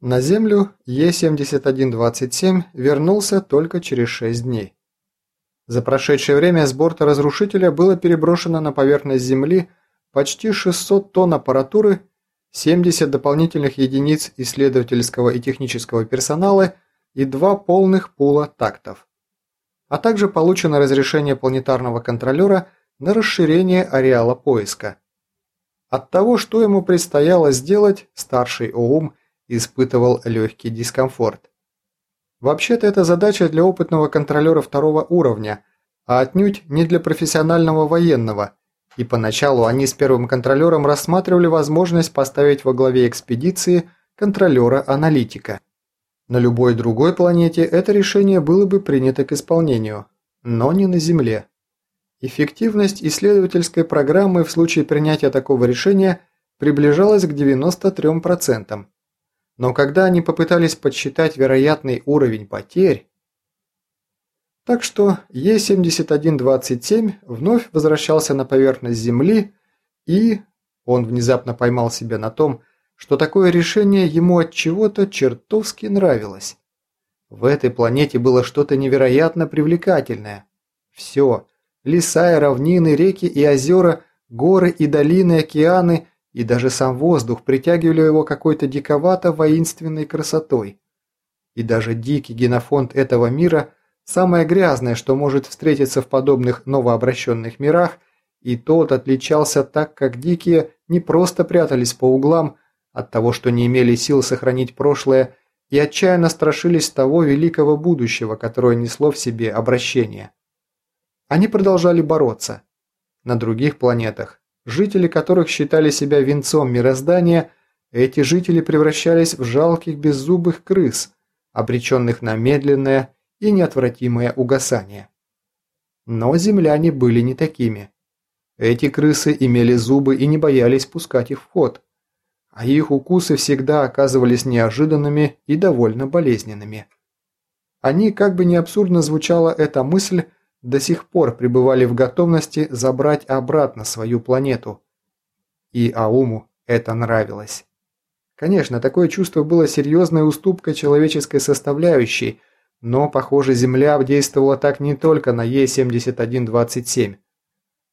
На Землю Е-7127 вернулся только через 6 дней. За прошедшее время с борта разрушителя было переброшено на поверхность Земли почти 600 тонн аппаратуры, 70 дополнительных единиц исследовательского и технического персонала и два полных пула тактов. А также получено разрешение планетарного контролера на расширение ареала поиска. От того, что ему предстояло сделать, старший ОУМ испытывал легкий дискомфорт. Вообще-то это задача для опытного контролера второго уровня, а отнюдь не для профессионального военного, и поначалу они с первым контролером рассматривали возможность поставить во главе экспедиции контролера-аналитика. На любой другой планете это решение было бы принято к исполнению, но не на Земле. Эффективность исследовательской программы в случае принятия такого решения приближалась к 93%. Но когда они попытались подсчитать вероятный уровень потерь... Так что Е-7127 вновь возвращался на поверхность Земли и... Он внезапно поймал себя на том, что такое решение ему от чего-то чертовски нравилось. В этой планете было что-то невероятно привлекательное. Все – леса и равнины, реки и озера, горы и долины, океаны – и даже сам воздух притягивали его какой-то диковато-воинственной красотой. И даже дикий генофонд этого мира – самое грязное, что может встретиться в подобных новообращенных мирах, и тот отличался так, как дикие не просто прятались по углам от того, что не имели сил сохранить прошлое, и отчаянно страшились того великого будущего, которое несло в себе обращение. Они продолжали бороться. На других планетах жители которых считали себя венцом мироздания, эти жители превращались в жалких беззубых крыс, обреченных на медленное и неотвратимое угасание. Но земляне были не такими. Эти крысы имели зубы и не боялись пускать их в ход, а их укусы всегда оказывались неожиданными и довольно болезненными. Они, как бы не абсурдно звучала эта мысль, до сих пор пребывали в готовности забрать обратно свою планету. И Ауму это нравилось. Конечно, такое чувство было серьезной уступкой человеческой составляющей, но, похоже, Земля действовала так не только на Е-7127.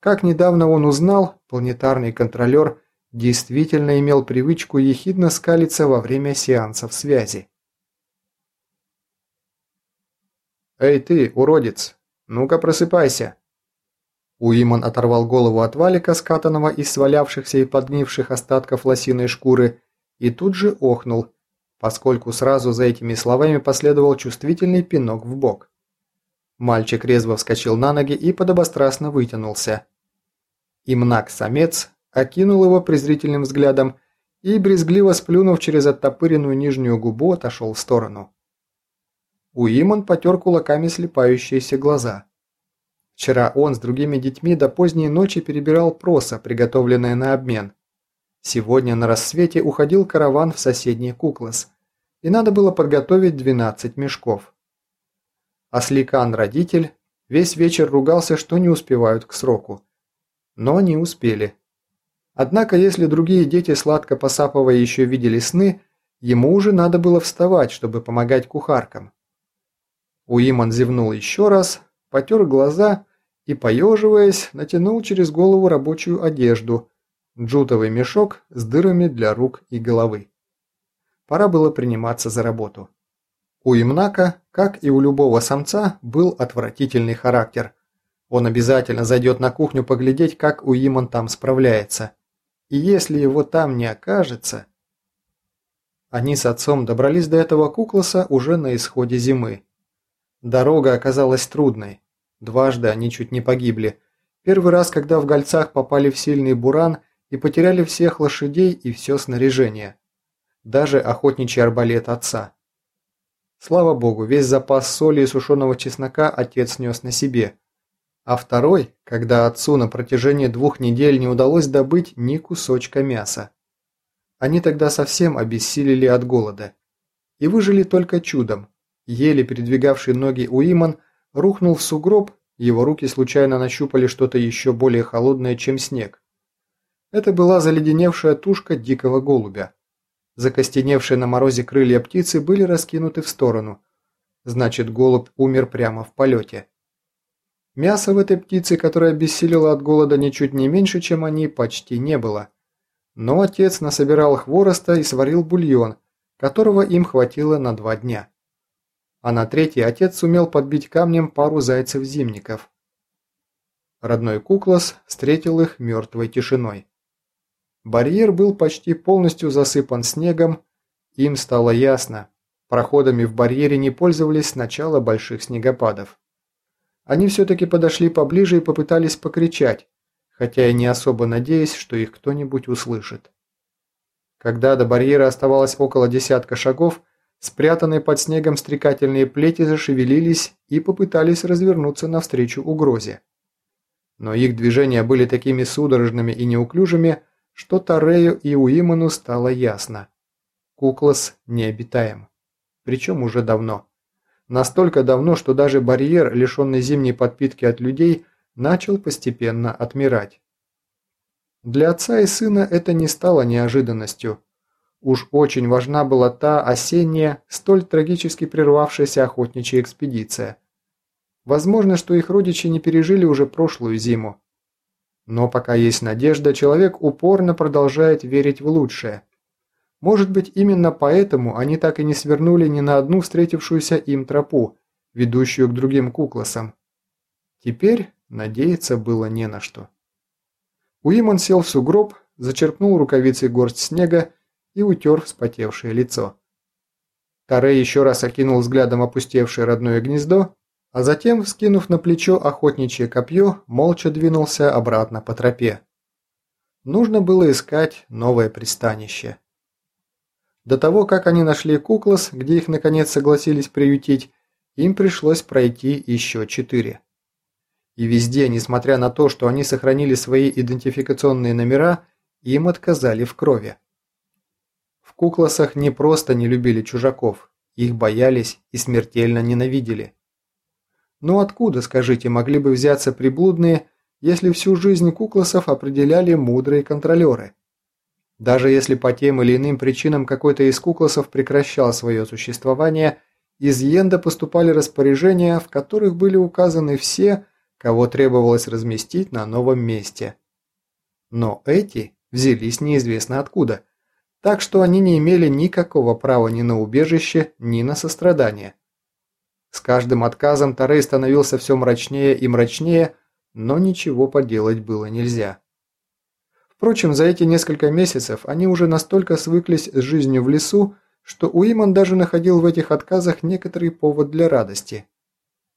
Как недавно он узнал, планетарный контролер действительно имел привычку ехидно скалиться во время сеансов связи. «Эй ты, уродец, «Ну-ка, просыпайся!» Уиман оторвал голову от валика, скатанного из свалявшихся и подгнивших остатков лосиной шкуры, и тут же охнул, поскольку сразу за этими словами последовал чувствительный пинок в бок. Мальчик резво вскочил на ноги и подобострастно вытянулся. Имнак-самец окинул его презрительным взглядом и, брезгливо сплюнув через оттопыренную нижнюю губу, отошел в сторону. Уимон потер кулаками слепающиеся глаза. Вчера он с другими детьми до поздней ночи перебирал проса, приготовленное на обмен. Сегодня на рассвете уходил караван в соседний Куклас, и надо было подготовить 12 мешков. Осликан-родитель весь вечер ругался, что не успевают к сроку. Но не успели. Однако, если другие дети, сладко посапывая, еще видели сны, ему уже надо было вставать, чтобы помогать кухаркам. Уиман зевнул еще раз, потер глаза и, поеживаясь, натянул через голову рабочую одежду, джутовый мешок с дырами для рук и головы. Пора было приниматься за работу. У Имнака, как и у любого самца, был отвратительный характер. Он обязательно зайдет на кухню поглядеть, как Уиман там справляется. И если его там не окажется... Они с отцом добрались до этого кукласа уже на исходе зимы. Дорога оказалась трудной. Дважды они чуть не погибли. Первый раз, когда в Гольцах попали в сильный буран и потеряли всех лошадей и все снаряжение. Даже охотничий арбалет отца. Слава богу, весь запас соли и сушеного чеснока отец нес на себе. А второй, когда отцу на протяжении двух недель не удалось добыть ни кусочка мяса. Они тогда совсем обессилели от голода. И выжили только чудом, Еле передвигавший ноги Уиман рухнул в сугроб, его руки случайно нащупали что-то еще более холодное, чем снег. Это была заледеневшая тушка дикого голубя. Закостеневшие на морозе крылья птицы были раскинуты в сторону. Значит, голубь умер прямо в полете. Мяса в этой птице, которая бессилила от голода ничуть не меньше, чем они, почти не было. Но отец насобирал хвороста и сварил бульон, которого им хватило на два дня. А на третий отец сумел подбить камнем пару зайцев-зимников. Родной Куклас встретил их мертвой тишиной. Барьер был почти полностью засыпан снегом, им стало ясно. Проходами в барьере не пользовались с начала больших снегопадов. Они все-таки подошли поближе и попытались покричать, хотя и не особо надеясь, что их кто-нибудь услышит. Когда до барьера оставалось около десятка шагов, спрятанные под снегом стрекательные плети зашевелились и попытались развернуться навстречу угрозе. Но их движения были такими судорожными и неуклюжими, что Тарею и Уиману стало ясно. Куклас необитаем. Причем уже давно. Настолько давно, что даже барьер, лишенный зимней подпитки от людей, начал постепенно отмирать. Для отца и сына это не стало неожиданностью. Уж очень важна была та осенняя, столь трагически прервавшаяся охотничья экспедиция. Возможно, что их родичи не пережили уже прошлую зиму. Но пока есть надежда, человек упорно продолжает верить в лучшее. Может быть, именно поэтому они так и не свернули ни на одну встретившуюся им тропу, ведущую к другим кукласам. Теперь надеяться было не на что. Уимон сел в сугроб, зачерпнул рукавицей горсть снега и утер вспотевшее лицо. Таре еще раз окинул взглядом опустевшее родное гнездо а затем, вскинув на плечо охотничье копье, молча двинулся обратно по тропе. Нужно было искать новое пристанище. До того, как они нашли Куклас, где их наконец согласились приютить, им пришлось пройти еще четыре. И везде, несмотря на то, что они сохранили свои идентификационные номера, им отказали в крови. Кукласах не просто не любили чужаков, их боялись и смертельно ненавидели. Но откуда, скажите, могли бы взяться приблудные, если всю жизнь кукласов определяли мудрые контролеры? Даже если по тем или иным причинам какой-то из кукласов прекращал свое существование, из Йенда поступали распоряжения, в которых были указаны все, кого требовалось разместить на новом месте. Но эти взялись неизвестно откуда, так что они не имели никакого права ни на убежище, ни на сострадание. С каждым отказом Тарей становился все мрачнее и мрачнее, но ничего поделать было нельзя. Впрочем, за эти несколько месяцев они уже настолько свыклись с жизнью в лесу, что Уиман даже находил в этих отказах некоторый повод для радости.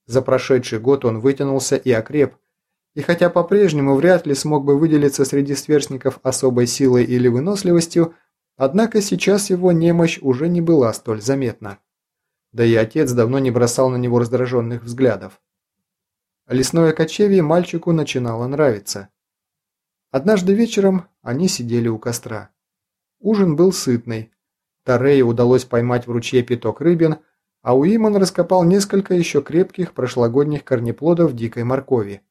За прошедший год он вытянулся и окреп, и хотя по-прежнему вряд ли смог бы выделиться среди сверстников особой силой или выносливостью, однако сейчас его немощь уже не была столь заметна да и отец давно не бросал на него раздраженных взглядов. Лесное кочевье мальчику начинало нравиться. Однажды вечером они сидели у костра. Ужин был сытный. Тарею удалось поймать в ручье пяток рыбин, а Уиман раскопал несколько еще крепких прошлогодних корнеплодов дикой моркови.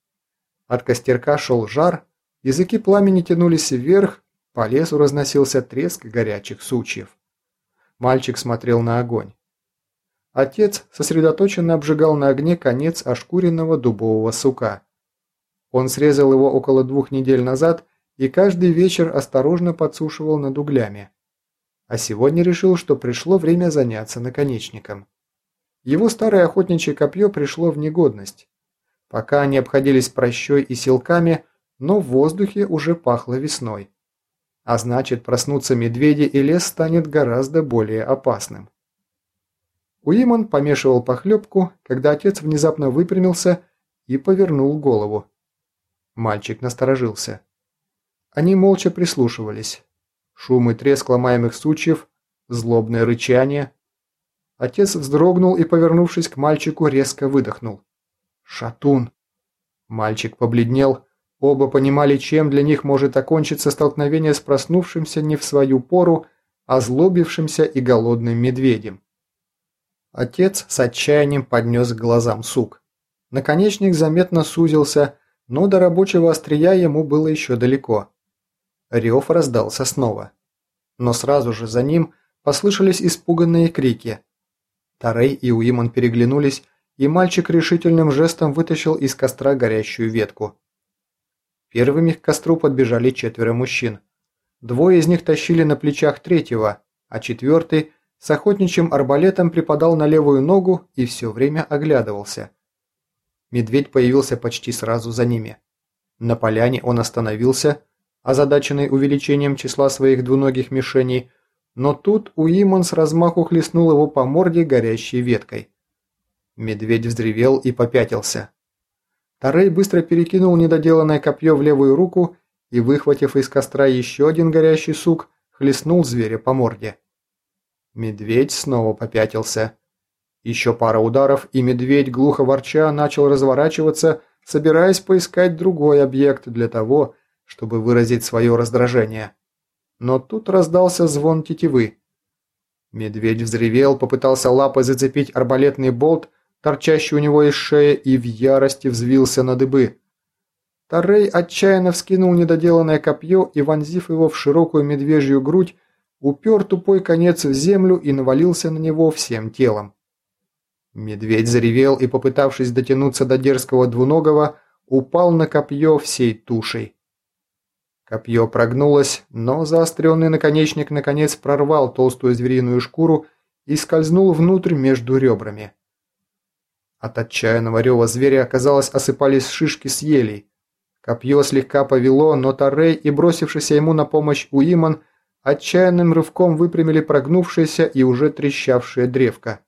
От костерка шел жар, языки пламени тянулись вверх, по лесу разносился треск горячих сучьев. Мальчик смотрел на огонь. Отец сосредоточенно обжигал на огне конец ошкуренного дубового сука. Он срезал его около двух недель назад и каждый вечер осторожно подсушивал над углями. А сегодня решил, что пришло время заняться наконечником. Его старое охотничье копье пришло в негодность. Пока они обходились прощой и силками, но в воздухе уже пахло весной. А значит, проснуться медведи и лес станет гораздо более опасным. Уиман помешивал похлебку, когда отец внезапно выпрямился и повернул голову. Мальчик насторожился. Они молча прислушивались. Шум и треск ломаемых сучьев, злобное рычание. Отец вздрогнул и, повернувшись к мальчику, резко выдохнул. «Шатун!» Мальчик побледнел. Оба понимали, чем для них может окончиться столкновение с проснувшимся не в свою пору, озлобившимся и голодным медведем. Отец с отчаянием поднес к глазам сук. Наконечник заметно сузился, но до рабочего острия ему было еще далеко. Рев раздался снова. Но сразу же за ним послышались испуганные крики. Тарей и Уимон переглянулись, и мальчик решительным жестом вытащил из костра горящую ветку. Первыми к костру подбежали четверо мужчин. Двое из них тащили на плечах третьего, а четвертый с охотничьим арбалетом припадал на левую ногу и все время оглядывался. Медведь появился почти сразу за ними. На поляне он остановился, озадаченный увеличением числа своих двуногих мишеней, но тут Уимон с размаху хлестнул его по морде горящей веткой. Медведь взревел и попятился. Тарей быстро перекинул недоделанное копье в левую руку и, выхватив из костра еще один горящий сук, хлестнул зверя по морде. Медведь снова попятился. Еще пара ударов, и медведь, глухо ворча, начал разворачиваться, собираясь поискать другой объект для того, чтобы выразить свое раздражение. Но тут раздался звон тетивы. Медведь взревел, попытался лапой зацепить арбалетный болт, торчащий у него из шеи, и в ярости взвился на дыбы. Тарей отчаянно вскинул недоделанное копье и, вонзив его в широкую медвежью грудь, упер тупой конец в землю и навалился на него всем телом. Медведь заревел и, попытавшись дотянуться до дерзкого двуногого, упал на копье всей тушей. Копье прогнулось, но заостренный наконечник наконец прорвал толстую звериную шкуру и скользнул внутрь между ребрами. От отчаянного рева зверя, казалось, осыпались шишки с елей. Копье слегка повело, но Тарей и бросившийся ему на помощь Уиман отчаянным рывком выпрямили прогнувшееся и уже трещавшее древко.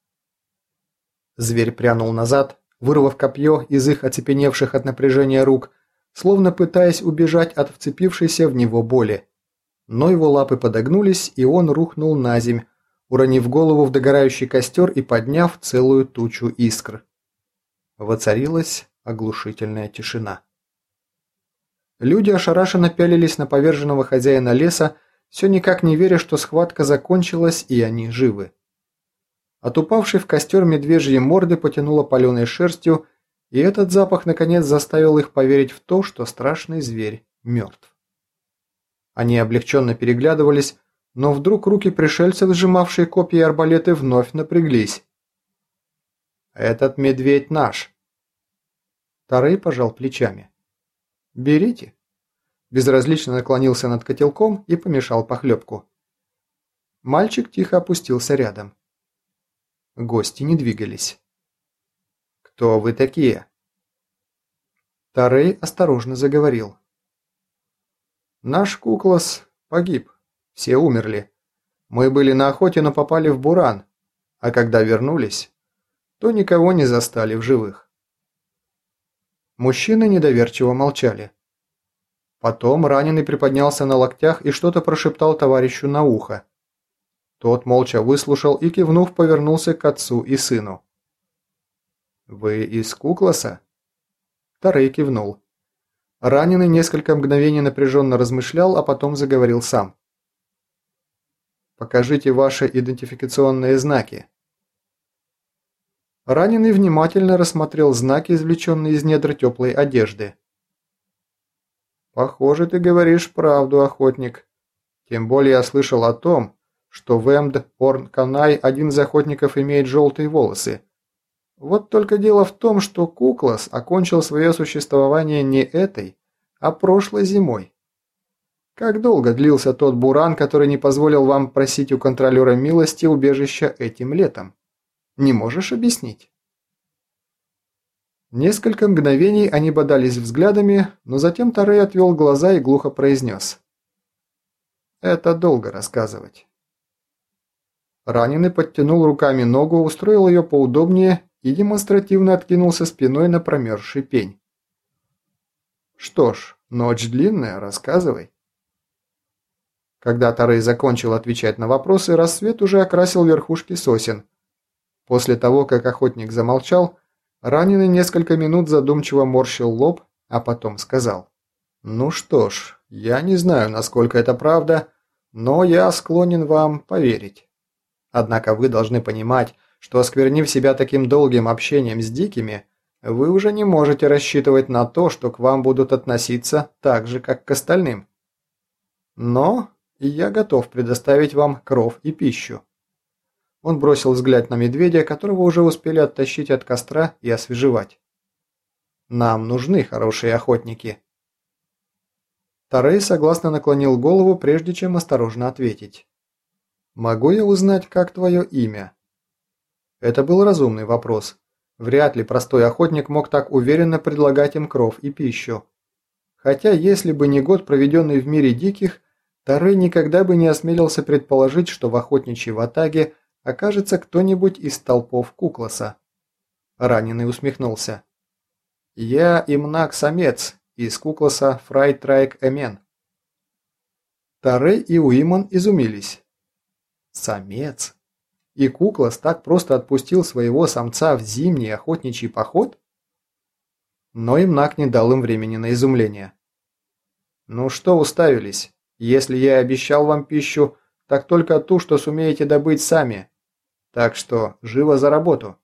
Зверь прянул назад, вырвав копье из их оцепеневших от напряжения рук, словно пытаясь убежать от вцепившейся в него боли. Но его лапы подогнулись, и он рухнул на земь, уронив голову в догорающий костер и подняв целую тучу искр. Воцарилась оглушительная тишина. Люди ошарашенно пялились на поверженного хозяина леса, все никак не веря, что схватка закончилась и они живы. От упавшей в костер медвежьей морды потянуло паленой шерстью, и этот запах наконец заставил их поверить в то, что страшный зверь мертв. Они облегченно переглядывались, но вдруг руки пришельцев, сжимавшие копья арбалеты, вновь напряглись. «Этот медведь наш!» Тарей пожал плечами. «Берите!» безразлично наклонился над котелком и помешал похлебку. Мальчик тихо опустился рядом. Гости не двигались. «Кто вы такие?» Тарей осторожно заговорил. «Наш Куклас погиб. Все умерли. Мы были на охоте, но попали в буран. А когда вернулись, то никого не застали в живых». Мужчины недоверчиво молчали. Потом раненый приподнялся на локтях и что-то прошептал товарищу на ухо. Тот молча выслушал и, кивнув, повернулся к отцу и сыну. «Вы из Кукласа?» Тарей кивнул. Раненый несколько мгновений напряженно размышлял, а потом заговорил сам. «Покажите ваши идентификационные знаки». Раненый внимательно рассмотрел знаки, извлеченные из недр теплой одежды. «Похоже, ты говоришь правду, охотник. Тем более я слышал о том, что в Эмд Орн Канай один из охотников имеет желтые волосы. Вот только дело в том, что Куклас окончил свое существование не этой, а прошлой зимой. Как долго длился тот буран, который не позволил вам просить у контролера милости убежища этим летом? Не можешь объяснить?» Несколько мгновений они бодались взглядами, но затем Тарей отвел глаза и глухо произнес. «Это долго рассказывать». Раненый подтянул руками ногу, устроил ее поудобнее и демонстративно откинулся спиной на промерзший пень. «Что ж, ночь длинная, рассказывай». Когда Тарей закончил отвечать на вопросы, рассвет уже окрасил верхушки сосен. После того, как охотник замолчал, Раненый несколько минут задумчиво морщил лоб, а потом сказал. «Ну что ж, я не знаю, насколько это правда, но я склонен вам поверить. Однако вы должны понимать, что осквернив себя таким долгим общением с дикими, вы уже не можете рассчитывать на то, что к вам будут относиться так же, как к остальным. Но я готов предоставить вам кров и пищу. Он бросил взгляд на медведя, которого уже успели оттащить от костра и освежевать. «Нам нужны хорошие охотники». Тарей согласно наклонил голову, прежде чем осторожно ответить. «Могу я узнать, как твое имя?» Это был разумный вопрос. Вряд ли простой охотник мог так уверенно предлагать им кров и пищу. Хотя, если бы не год, проведенный в мире диких, Тарей никогда бы не осмелился предположить, что в охотничьей ватаге окажется кто-нибудь из толпов Кукласа. Раненый усмехнулся. «Я имнак-самец из Кукласа Фрайтрайк Эмен». Тарей и Уиман изумились. «Самец? И Куклас так просто отпустил своего самца в зимний охотничий поход?» Но имнак не дал им времени на изумление. «Ну что уставились? Если я обещал вам пищу, так только ту, что сумеете добыть сами. Так что живо за работу.